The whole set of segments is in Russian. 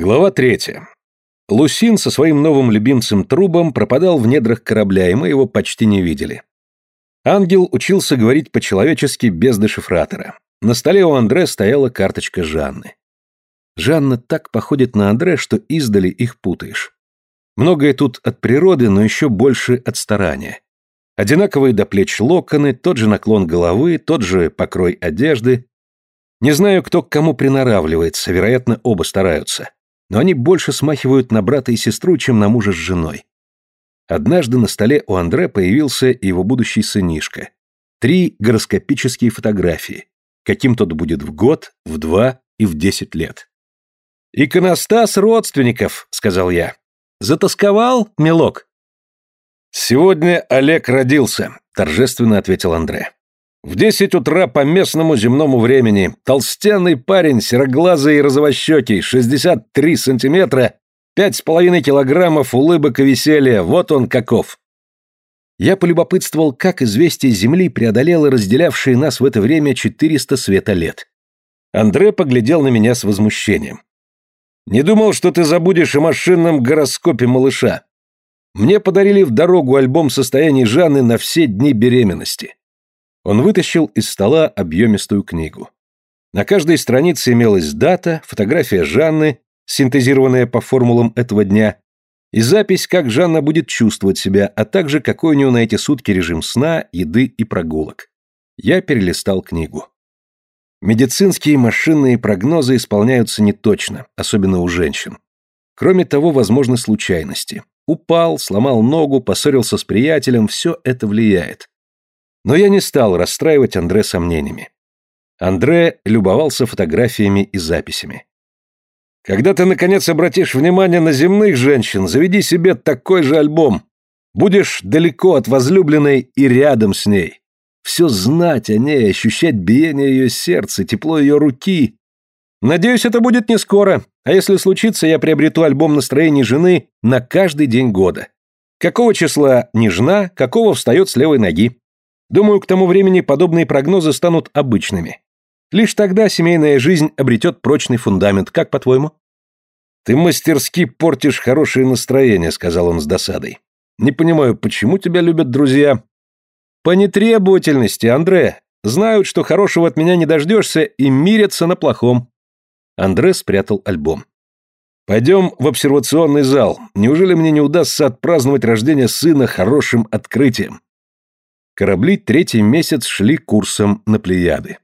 Глава третья. Лусин со своим новым любимцем Трубом пропадал в недрах корабля, и мы его почти не видели. Ангел учился говорить по-человечески без дешифратора. На столе у Андре стояла карточка Жанны. Жанна так походит на Андре, что издали их путаешь. Многое тут от природы, но еще больше от старания. Одинаковые до плеч локоны, тот же наклон головы, тот же покрой одежды. Не знаю, кто к кому приноравливается, вероятно, оба стараются. Но они больше смахивают на брата и сестру, чем на мужа с женой. Однажды на столе у Андре появился его будущий сынишка. Три гороскопические фотографии. Каким тот будет в год, в два и в десять лет. «Иконостас родственников», — сказал я. «Затасковал, милок?» «Сегодня Олег родился», — торжественно ответил Андре. «В десять утра по местному земному времени. Толстенный парень, сероглазый и розовощекий, шестьдесят три сантиметра, пять с половиной килограммов улыбок и веселья. Вот он каков». Я полюбопытствовал, как известие Земли преодолело разделявшие нас в это время четыреста светолет. Андре поглядел на меня с возмущением. Не думал, что ты забудешь о машинном гороскопе малыша. Мне подарили в дорогу альбом состояний Жанны на все дни беременности. Он вытащил из стола объемистую книгу. На каждой странице имелась дата, фотография Жанны, синтезированная по формулам этого дня, и запись, как Жанна будет чувствовать себя, а также какой у нее на эти сутки режим сна, еды и прогулок. Я перелистал книгу. Медицинские машинные прогнозы исполняются неточно, особенно у женщин. Кроме того, возможны случайности. Упал, сломал ногу, поссорился с приятелем, все это влияет. Но я не стал расстраивать Андре сомнениями. Андре любовался фотографиями и записями. Когда ты, наконец, обратишь внимание на земных женщин, заведи себе такой же альбом. Будешь далеко от возлюбленной и рядом с ней все знать о ней, ощущать биение ее сердца, тепло ее руки. Надеюсь, это будет не скоро, а если случится, я приобрету альбом настроений жены на каждый день года. Какого числа нежна, какого встает с левой ноги. Думаю, к тому времени подобные прогнозы станут обычными. Лишь тогда семейная жизнь обретет прочный фундамент, как по-твоему? «Ты мастерски портишь хорошее настроение», — сказал он с досадой. «Не понимаю, почему тебя любят друзья, по нетребовательности, Андре. Знают, что хорошего от меня не дождешься и мирятся на плохом. Андре спрятал альбом. Пойдем в обсервационный зал. Неужели мне не удастся отпраздновать рождение сына хорошим открытием? Корабли третий месяц шли курсом на Плеяды.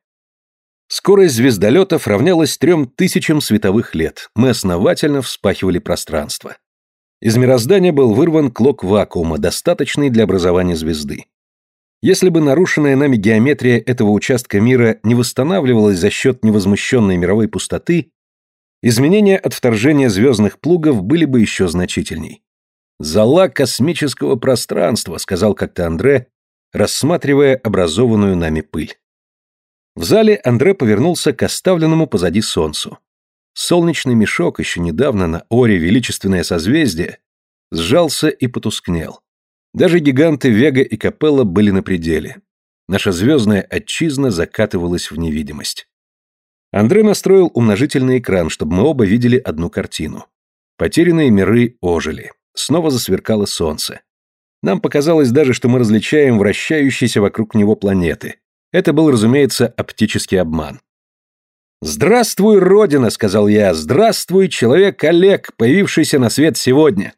Скорость звездолетов равнялась трем тысячам световых лет. Мы основательно вспахивали пространство. Из мироздания был вырван клок вакуума, достаточный для образования звезды. Если бы нарушенная нами геометрия этого участка мира не восстанавливалась за счет невозмущенной мировой пустоты, изменения от вторжения звездных плугов были бы еще значительней. «Зала космического пространства», — сказал как-то Андре, рассматривая образованную нами пыль. В зале Андре повернулся к оставленному позади Солнцу. Солнечный мешок, еще недавно на Оре величественное созвездие, сжался и потускнел. Даже гиганты Вега и Капелла были на пределе. Наша звездная отчизна закатывалась в невидимость. Андрей настроил умножительный экран, чтобы мы оба видели одну картину. Потерянные миры ожили. Снова засверкало солнце. Нам показалось даже, что мы различаем вращающиеся вокруг него планеты. Это был, разумеется, оптический обман. «Здравствуй, Родина!» — сказал я. «Здравствуй, человек Олег, появившийся на свет сегодня!»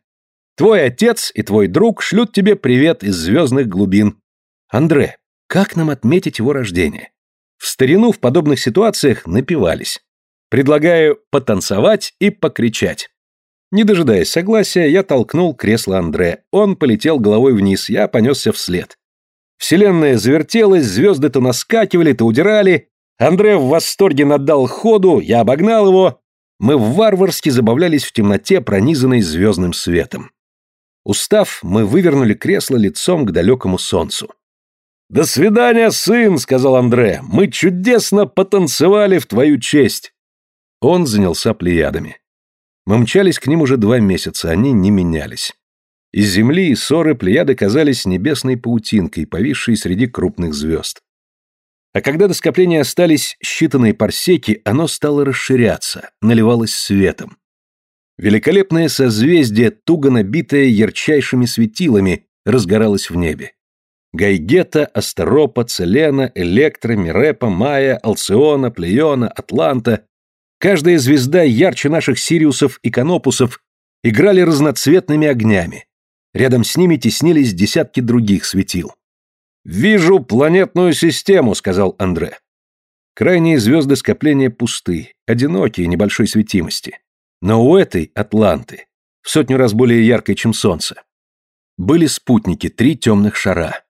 Твой отец и твой друг шлют тебе привет из звездных глубин. Андре, как нам отметить его рождение? В старину в подобных ситуациях напивались. Предлагаю потанцевать и покричать. Не дожидаясь согласия, я толкнул кресло Андре. Он полетел головой вниз, я понесся вслед. Вселенная завертелась, звезды то наскакивали, то удирали. Андре в восторге наддал ходу, я обогнал его. Мы варварски забавлялись в темноте, пронизанной звездным светом. Устав, мы вывернули кресло лицом к далекому солнцу. «До свидания, сын!» — сказал Андре. «Мы чудесно потанцевали в твою честь!» Он занялся плеядами. Мы мчались к ним уже два месяца, они не менялись. Из земли и ссоры плеяды казались небесной паутинкой, повисшей среди крупных звезд. А когда до скопления остались считанные парсеки, оно стало расширяться, наливалось светом. Великолепное созвездие, туго набитое ярчайшими светилами, разгоралось в небе. Гайгета, Астеропа, Целена, Электра, Мирепа, Майя, Алциона, Плеона, Атланта. Каждая звезда ярче наших Сириусов и Канопусов играли разноцветными огнями. Рядом с ними теснились десятки других светил. «Вижу планетную систему», — сказал Андре. Крайние звезды скопления пусты, одинокие, небольшой светимости. Но у этой, Атланты, в сотню раз более яркой, чем Солнце. Были спутники, три темных шара.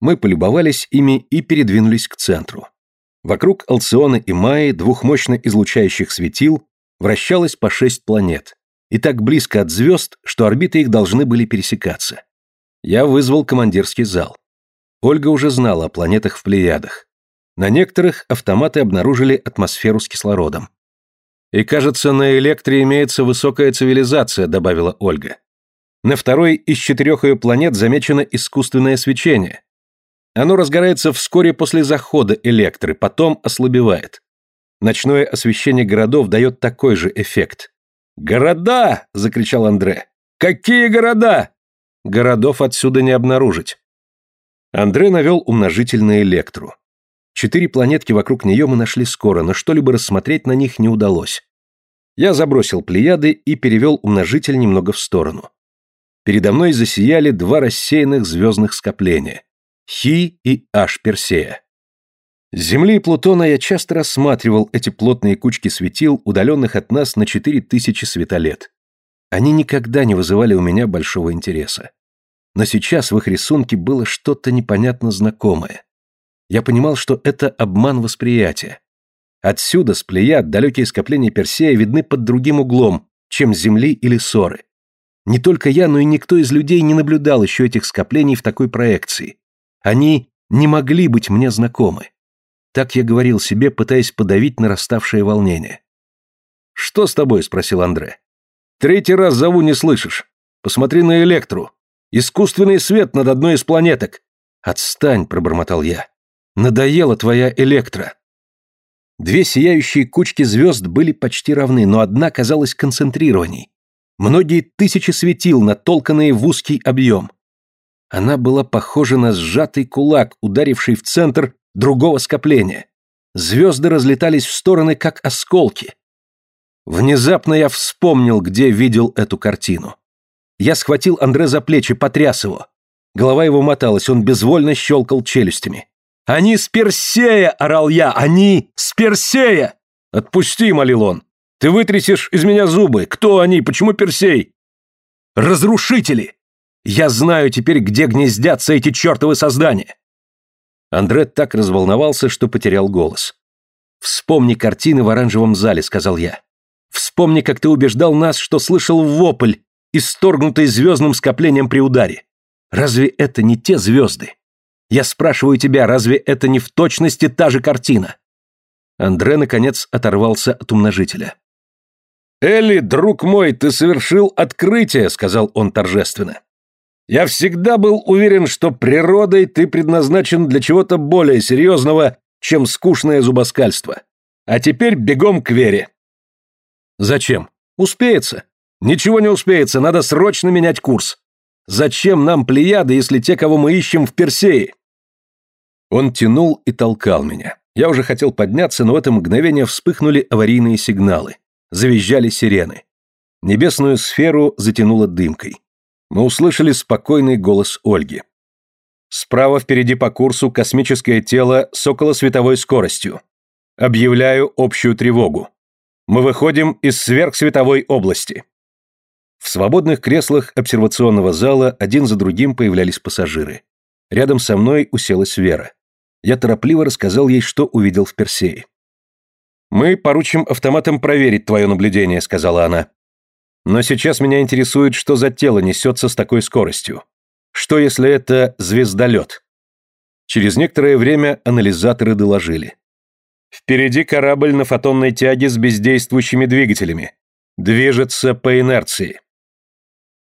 Мы полюбовались ими и передвинулись к центру. Вокруг Алциона и Майи, двух мощно излучающих светил, вращалось по шесть планет. И так близко от звезд, что орбиты их должны были пересекаться. Я вызвал командирский зал. Ольга уже знала о планетах в Плеядах. На некоторых автоматы обнаружили атмосферу с кислородом. «И кажется, на Электре имеется высокая цивилизация», — добавила Ольга. На второй из четырех ее планет замечено искусственное свечение. Оно разгорается вскоре после захода электры, потом ослабевает. Ночное освещение городов дает такой же эффект. «Города!» — закричал Андре. «Какие города?» «Городов отсюда не обнаружить». Андре навел умножитель на электру. Четыре планетки вокруг нее мы нашли скоро, но что-либо рассмотреть на них не удалось. Я забросил плеяды и перевел умножитель немного в сторону. Передо мной засияли два рассеянных звездных скопления. Хи и Аш Персея. С Земли Плутона я часто рассматривал эти плотные кучки светил, удаленных от нас на 4000 светолет. Они никогда не вызывали у меня большого интереса. Но сейчас в их рисунке было что-то непонятно знакомое. Я понимал, что это обман восприятия. Отсюда, с Плеяд, далекие скопления Персея видны под другим углом, чем Земли или Соры. Не только я, но и никто из людей не наблюдал еще этих скоплений в такой проекции. Они не могли быть мне знакомы. Так я говорил себе, пытаясь подавить нараставшее волнение. «Что с тобой?» – спросил Андре. «Третий раз зову, не слышишь. Посмотри на Электру. Искусственный свет над одной из планеток». «Отстань», – пробормотал я. «Надоела твоя Электра». Две сияющие кучки звезд были почти равны, но одна казалась концентрированней. Многие тысячи светил, натолканные в узкий объем. Она была похожа на сжатый кулак, ударивший в центр другого скопления. Звезды разлетались в стороны, как осколки. Внезапно я вспомнил, где видел эту картину. Я схватил Андре за плечи, потряс его. Голова его моталась, он безвольно щелкал челюстями. «Они с Персея!» — орал я. «Они с Персея!» «Отпусти!» — молил он. «Ты вытрясешь из меня зубы. Кто они? Почему Персей?» «Разрушители!» Я знаю теперь, где гнездятся эти чертовы создания!» Андре так разволновался, что потерял голос. «Вспомни картины в оранжевом зале», — сказал я. «Вспомни, как ты убеждал нас, что слышал вопль, исторгнутый звездным скоплением при ударе. Разве это не те звезды? Я спрашиваю тебя, разве это не в точности та же картина?» Андре, наконец, оторвался от умножителя. «Элли, друг мой, ты совершил открытие», — сказал он торжественно. Я всегда был уверен, что природой ты предназначен для чего-то более серьезного, чем скучное зубоскальство. А теперь бегом к Вере. Зачем? Успеется. Ничего не успеется, надо срочно менять курс. Зачем нам плеяды, если те, кого мы ищем в Персее? Он тянул и толкал меня. Я уже хотел подняться, но в это мгновение вспыхнули аварийные сигналы. Завизжали сирены. Небесную сферу затянуло дымкой мы услышали спокойный голос Ольги. Справа впереди по курсу космическое тело с околосветовой скоростью. Объявляю общую тревогу. Мы выходим из сверхсветовой области. В свободных креслах обсервационного зала один за другим появлялись пассажиры. Рядом со мной уселась Вера. Я торопливо рассказал ей, что увидел в Персее. «Мы поручим автоматам проверить твое наблюдение», — сказала она. Но сейчас меня интересует, что за тело несется с такой скоростью. Что если это звездолет? Через некоторое время анализаторы доложили. Впереди корабль на фотонной тяге с бездействующими двигателями. Движется по инерции.